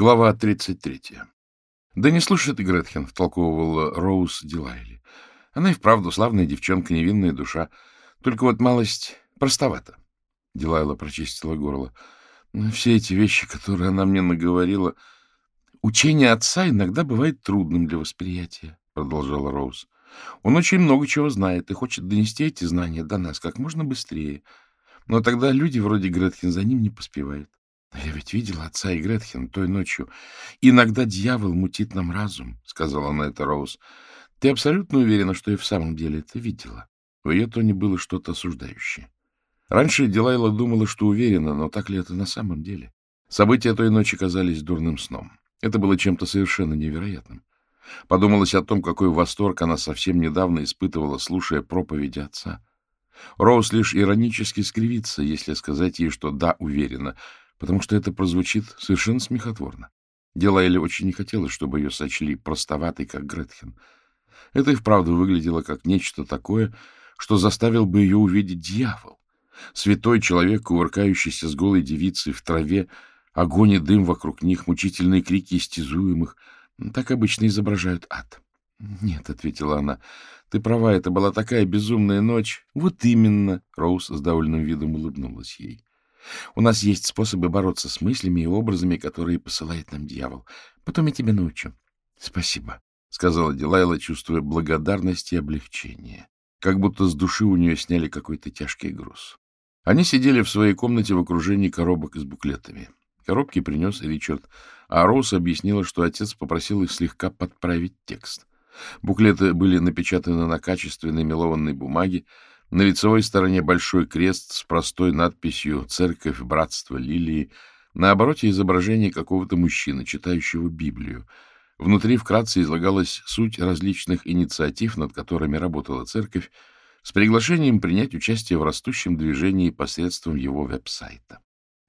Глава 33. «Да не слушай ты, Гретхен», — втолковывала Роуз Дилайли. «Она и вправду славная девчонка, невинная душа. Только вот малость простовата». Дилайла прочистила горло. «Ну, «Все эти вещи, которые она мне наговорила...» «Учение отца иногда бывает трудным для восприятия», — продолжала Роуз. «Он очень много чего знает и хочет донести эти знания до нас как можно быстрее. Но тогда люди вроде Гретхен за ним не поспевают. — Я ведь видела отца и Гретхен той ночью. Иногда дьявол мутит нам разум, — сказала на это Роуз. — Ты абсолютно уверена, что и в самом деле это видела? В ее тоне было что-то осуждающее. Раньше Дилайла думала, что уверена, но так ли это на самом деле? События той ночи казались дурным сном. Это было чем-то совершенно невероятным. Подумалось о том, какой восторг она совсем недавно испытывала, слушая проповеди отца. Роуз лишь иронически скривится, если сказать ей, что да, уверена — потому что это прозвучит совершенно смехотворно. Делайли очень не хотелось, чтобы ее сочли простоватой, как Гретхен. Это и вправду выглядело как нечто такое, что заставил бы ее увидеть дьявол. Святой человек, кувыркающийся с голой девицей в траве, огонь и дым вокруг них, мучительные крики истязуемых. Так обычно изображают ад. — Нет, — ответила она, — ты права, это была такая безумная ночь. — Вот именно, — Роуз с довольным видом улыбнулась ей. У нас есть способы бороться с мыслями и образами, которые посылает нам дьявол. Потом я тебя научу. — Спасибо, — сказала Дилайла, чувствуя благодарность и облегчение. Как будто с души у нее сняли какой-то тяжкий груз. Они сидели в своей комнате в окружении коробок с буклетами. Коробки принес Ричард, а Роуз объяснила, что отец попросил их слегка подправить текст. Буклеты были напечатаны на качественной мелованной бумаге, на лицевой стороне большой крест с простой надписью «Церковь Братства Лилии», на обороте изображение какого-то мужчины, читающего Библию. Внутри вкратце излагалась суть различных инициатив, над которыми работала церковь, с приглашением принять участие в растущем движении посредством его веб-сайта.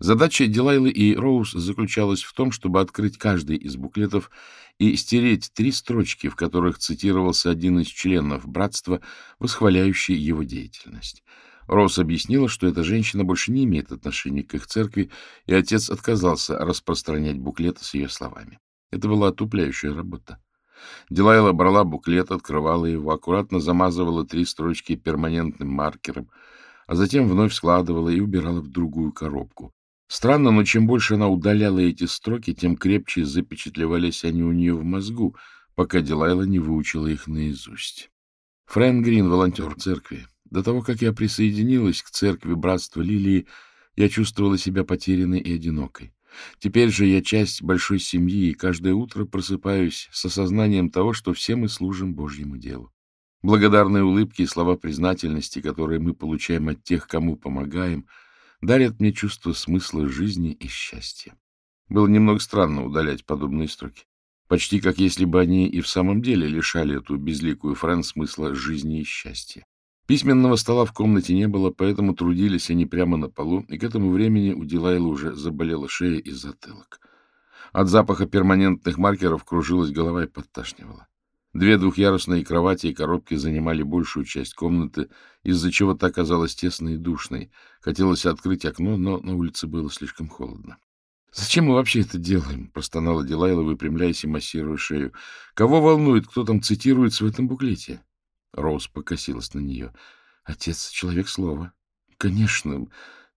Задача Дилайлы и Роуз заключалась в том, чтобы открыть каждый из буклетов и стереть три строчки, в которых цитировался один из членов братства, восхваляющий его деятельность. Роуз объяснила, что эта женщина больше не имеет отношения к их церкви, и отец отказался распространять буклеты с ее словами. Это была отупляющая работа. Дилайла брала буклет, открывала его, аккуратно замазывала три строчки перманентным маркером, а затем вновь складывала и убирала в другую коробку. Странно, но чем больше она удаляла эти строки, тем крепче запечатлевались они у нее в мозгу, пока Дилайла не выучила их наизусть. Фрэнк Грин, волонтер церкви. До того, как я присоединилась к церкви Братства Лилии, я чувствовала себя потерянной и одинокой. Теперь же я часть большой семьи, и каждое утро просыпаюсь с осознанием того, что все мы служим Божьему делу. Благодарные улыбки и слова признательности, которые мы получаем от тех, кому помогаем — дарят мне чувство смысла жизни и счастья. Было немного странно удалять подобные строки. Почти как если бы они и в самом деле лишали эту безликую Френ смысла жизни и счастья. Письменного стола в комнате не было, поэтому трудились они прямо на полу, и к этому времени у Дилайла уже заболела шея и затылок. От запаха перманентных маркеров кружилась голова и подташнивала. Две двухъярусные кровати и коробки занимали большую часть комнаты, из-за чего та оказалась тесной и душной. Хотелось открыть окно, но на улице было слишком холодно. — Зачем мы вообще это делаем? — простонала Дилайла, выпрямляясь и массируя шею. — Кого волнует, кто там цитируется в этом буклете? Роуз покосилась на нее. — Отец — человек слова. — Конечно.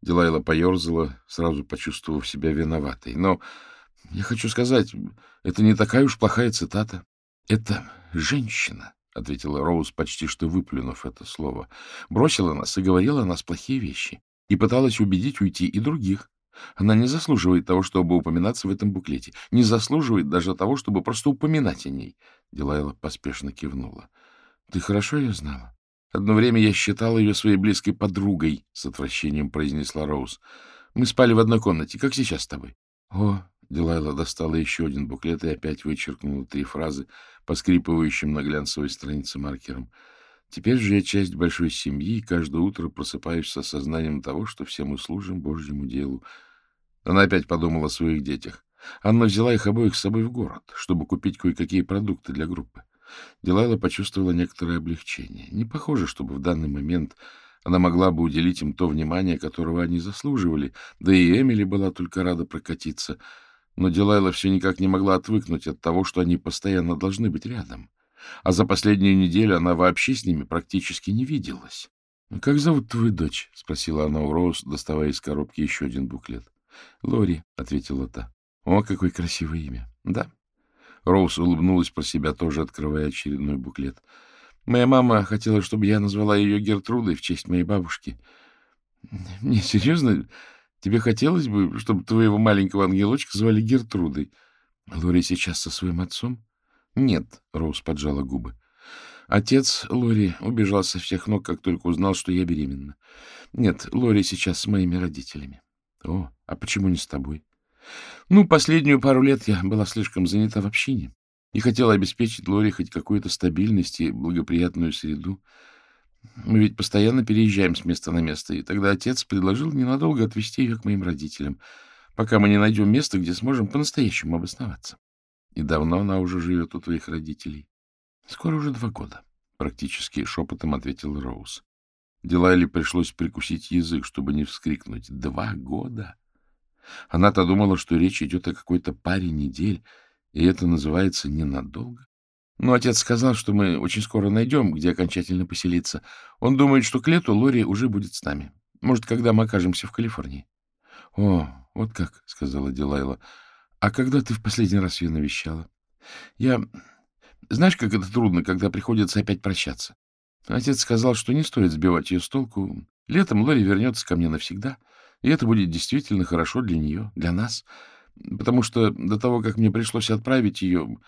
Дилайла поерзала, сразу почувствовав себя виноватой. Но я хочу сказать, это не такая уж плохая цитата. Это женщина, — ответила Роуз, почти что выплюнув это слово, — бросила нас и говорила о нас плохие вещи, и пыталась убедить уйти и других. Она не заслуживает того, чтобы упоминаться в этом буклете, не заслуживает даже того, чтобы просто упоминать о ней. Дилайла поспешно кивнула. — Ты хорошо ее знала? Одно время я считала ее своей близкой подругой, — с отвращением произнесла Роуз. — Мы спали в одной комнате, как сейчас с тобой. — О, Дилайла достала еще один буклет и опять вычеркнула три фразы, поскрипывающим на глянцевой странице маркером. Теперь же я часть большой семьи, и каждое утро просыпаюсь с осознанием того, что все мы служим Божьему делу. Она опять подумала о своих детях. Анна взяла их обоих с собой в город, чтобы купить кое-какие продукты для группы. Дилайла почувствовала некоторое облегчение. Не похоже, чтобы в данный момент она могла бы уделить им то внимание, которого они заслуживали, да и Эмили была только рада прокатиться — Но Дилайла все никак не могла отвыкнуть от того, что они постоянно должны быть рядом. А за последнюю неделю она вообще с ними практически не виделась. — Как зовут твою дочь? — спросила она у Роуз, доставая из коробки еще один буклет. — Лори, — ответила та. — О, какое красивое имя. — Да. Роуз улыбнулась про себя, тоже открывая очередной буклет. — Моя мама хотела, чтобы я назвала ее Гертрудой в честь моей бабушки. — Не, серьезно? Тебе хотелось бы, чтобы твоего маленького ангелочка звали Гертрудой? Лори сейчас со своим отцом? Нет, Роуз поджала губы. Отец Лори убежал со всех ног, как только узнал, что я беременна. Нет, Лори сейчас с моими родителями. О, а почему не с тобой? Ну, последнюю пару лет я была слишком занята в общине и хотела обеспечить Лори хоть какую-то стабильность и благоприятную среду. Мы ведь постоянно переезжаем с места на место, и тогда отец предложил ненадолго отвезти ее к моим родителям, пока мы не найдем место, где сможем по-настоящему обосноваться. И давно она уже живет у твоих родителей? Скоро уже два года, — практически шепотом ответил Роуз. Дилайле пришлось прикусить язык, чтобы не вскрикнуть. Два года! Она-то думала, что речь идет о какой-то паре недель, и это называется ненадолго. Но отец сказал, что мы очень скоро найдем, где окончательно поселиться. Он думает, что к лету Лори уже будет с нами. Может, когда мы окажемся в Калифорнии. — О, вот как, — сказала Дилайла. — А когда ты в последний раз ее навещала? — Я... Знаешь, как это трудно, когда приходится опять прощаться? Отец сказал, что не стоит сбивать ее с толку. Летом Лори вернется ко мне навсегда, и это будет действительно хорошо для нее, для нас, потому что до того, как мне пришлось отправить ее,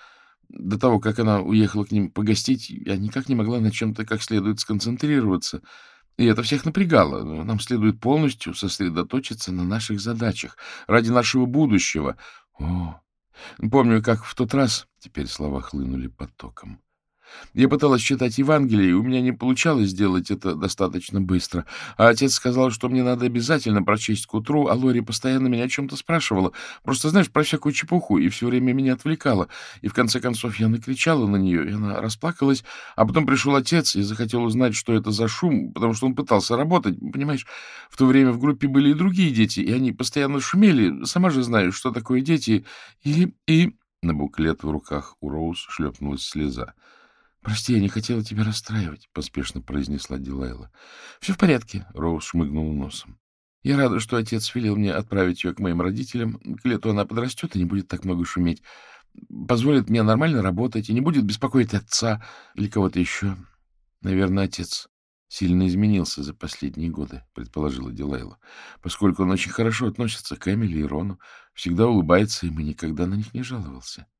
до того, как она уехала к ним погостить, я никак не могла на чем-то как следует сконцентрироваться. И это всех напрягало. Нам следует полностью сосредоточиться на наших задачах ради нашего будущего. О, помню, как в тот раз... Теперь слова хлынули потоком. Я пыталась читать Евангелие, и у меня не получалось сделать это достаточно быстро. А отец сказал, что мне надо обязательно прочесть к утру, а Лори постоянно меня о чем-то спрашивала. Просто, знаешь, про всякую чепуху, и все время меня отвлекала. И в конце концов я накричала на нее, и она расплакалась. А потом пришел отец и захотел узнать, что это за шум, потому что он пытался работать. Понимаешь, в то время в группе были и другие дети, и они постоянно шумели. Сама же знаешь, что такое дети. И... и... На буклет в руках у Роуз шлепнулась слеза. — Прости, я не хотела тебя расстраивать, — поспешно произнесла Дилайла. — Все в порядке, — Роуз шмыгнул носом. — Я рада, что отец велел мне отправить ее к моим родителям. К лету она подрастет и не будет так много шуметь. Позволит мне нормально работать и не будет беспокоить отца или кого-то еще. Наверное, отец сильно изменился за последние годы, — предположила Дилайла, поскольку он очень хорошо относится к Эмили и Рону, всегда улыбается им и никогда на них не жаловался. —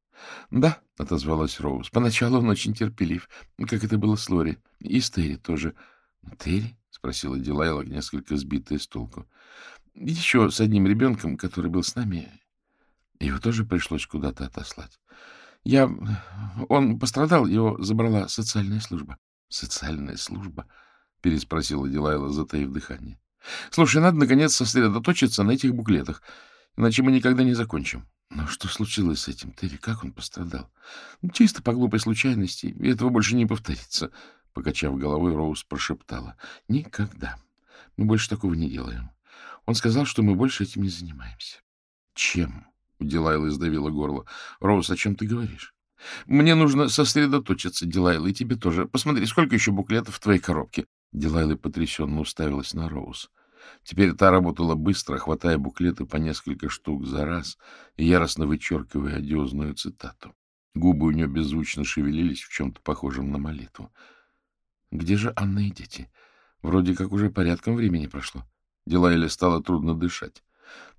Да, — отозвалась Роуз. — Поначалу он очень терпелив, как это было с Лори. И с Терри тоже. — Терри? — спросила Дилайла, несколько сбитая с толку. — Еще с одним ребенком, который был с нами. Его тоже пришлось куда-то отослать. Я... Он пострадал, его забрала социальная служба. — Социальная служба? — переспросила Дилайла, затаив дыхание. — Слушай, надо, наконец, сосредоточиться на этих буклетах, иначе мы никогда не закончим. Но что случилось с этим Терри? Как он пострадал? Ну, чисто по глупой случайности. И этого больше не повторится. Покачав головой, Роуз прошептала. Никогда. Мы больше такого не делаем. Он сказал, что мы больше этим не занимаемся. Чем? Дилайла издавила горло. Роуз, о чем ты говоришь? Мне нужно сосредоточиться, Дилайла, и тебе тоже. Посмотри, сколько еще буклетов в твоей коробке. Дилайла потрясенно уставилась на Роуз. Теперь та работала быстро, хватая буклеты по несколько штук за раз и яростно вычеркивая одиозную цитату. Губы у нее беззвучно шевелились в чем-то похожем на молитву. Где же Анна и дети? Вроде как уже порядком времени прошло. Дилайле стало трудно дышать.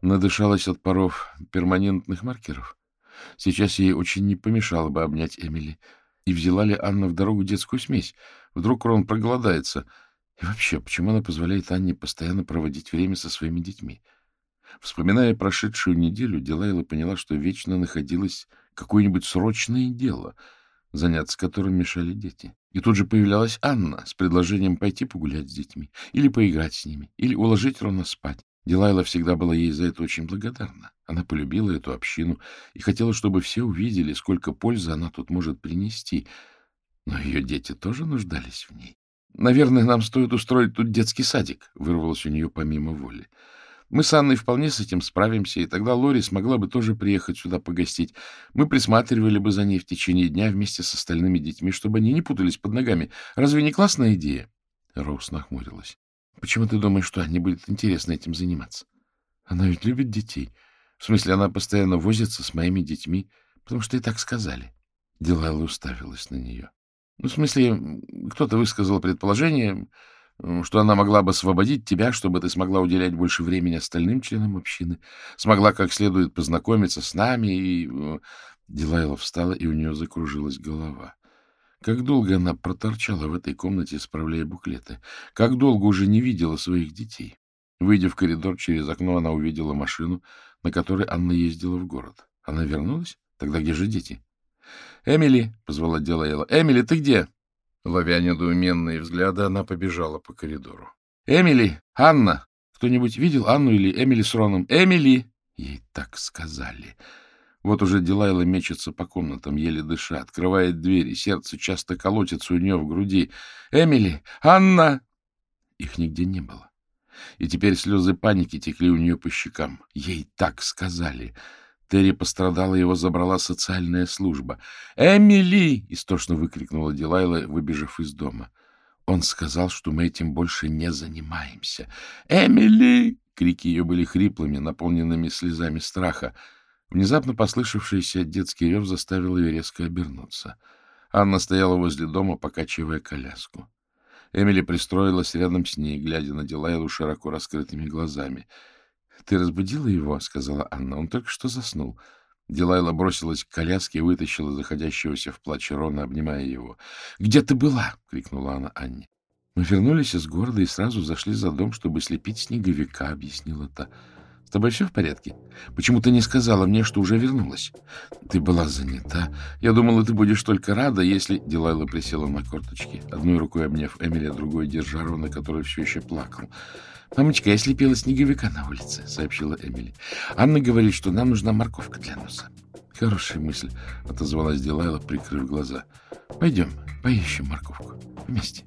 Надышалась от паров перманентных маркеров. Сейчас ей очень не помешало бы обнять Эмили. И взяла ли Анна в дорогу детскую смесь? Вдруг Рон проголодается — и вообще, почему она позволяет Анне постоянно проводить время со своими детьми? Вспоминая прошедшую неделю, Дилайла поняла, что вечно находилось какое-нибудь срочное дело, заняться которым мешали дети. И тут же появлялась Анна с предложением пойти погулять с детьми, или поиграть с ними, или уложить Рона спать. Дилайла всегда была ей за это очень благодарна. Она полюбила эту общину и хотела, чтобы все увидели, сколько пользы она тут может принести. Но ее дети тоже нуждались в ней. Наверное, нам стоит устроить тут детский садик, — вырвалось у нее помимо воли. Мы с Анной вполне с этим справимся, и тогда Лори смогла бы тоже приехать сюда погостить. Мы присматривали бы за ней в течение дня вместе с остальными детьми, чтобы они не путались под ногами. Разве не классная идея? Роуз нахмурилась. — Почему ты думаешь, что Анне будет интересно этим заниматься? Она ведь любит детей. В смысле, она постоянно возится с моими детьми, потому что и так сказали. Дилайла уставилась на нее. Ну, в смысле, кто-то высказал предположение, что она могла бы освободить тебя, чтобы ты смогла уделять больше времени остальным членам общины, смогла как следует познакомиться с нами, и... Э, Дилайла встала, и у нее закружилась голова. Как долго она проторчала в этой комнате, справляя буклеты? Как долго уже не видела своих детей? Выйдя в коридор через окно, она увидела машину, на которой Анна ездила в город. Она вернулась? Тогда где же дети? — Эмили! — позвала Дилайла. — Эмили, ты где? Ловя недоуменные взгляды, она побежала по коридору. — Эмили! Анна! Кто-нибудь видел Анну или Эмили с Роном? Эмили! Ей так сказали. Вот уже Дилайла мечется по комнатам, еле дыша, открывает дверь, и сердце часто колотится у нее в груди. «Эмили! Анна!» Их нигде не было. И теперь слезы паники текли у нее по щекам. Ей так сказали. Терри пострадала, его забрала социальная служба. «Эмили!» — истошно выкрикнула Дилайла, выбежав из дома. Он сказал, что мы этим больше не занимаемся. «Эмили!» — крики ее были хриплыми, наполненными слезами страха. Внезапно послышавшийся детский рев заставил ее резко обернуться. Анна стояла возле дома, покачивая коляску. Эмили пристроилась рядом с ней, глядя на Дилайлу широко раскрытыми глазами. — Ты разбудила его? — сказала Анна. — Он только что заснул. Дилайла бросилась к коляске и вытащила заходящегося в плач Рона, обнимая его. — Где ты была? — крикнула она Анне. — Мы вернулись из города и сразу зашли за дом, чтобы слепить снеговика, — объяснила та тобой все в порядке? Почему ты не сказала мне, что уже вернулась? Ты была занята. Я думала, ты будешь только рада, если... Дилайла присела на корточки, одной рукой обняв Эмили, а другой держа Рона, который все еще плакал. «Мамочка, я слепила снеговика на улице», — сообщила Эмили. «Анна говорит, что нам нужна морковка для носа». «Хорошая мысль», — отозвалась Дилайла, прикрыв глаза. «Пойдем, поищем морковку. Вместе».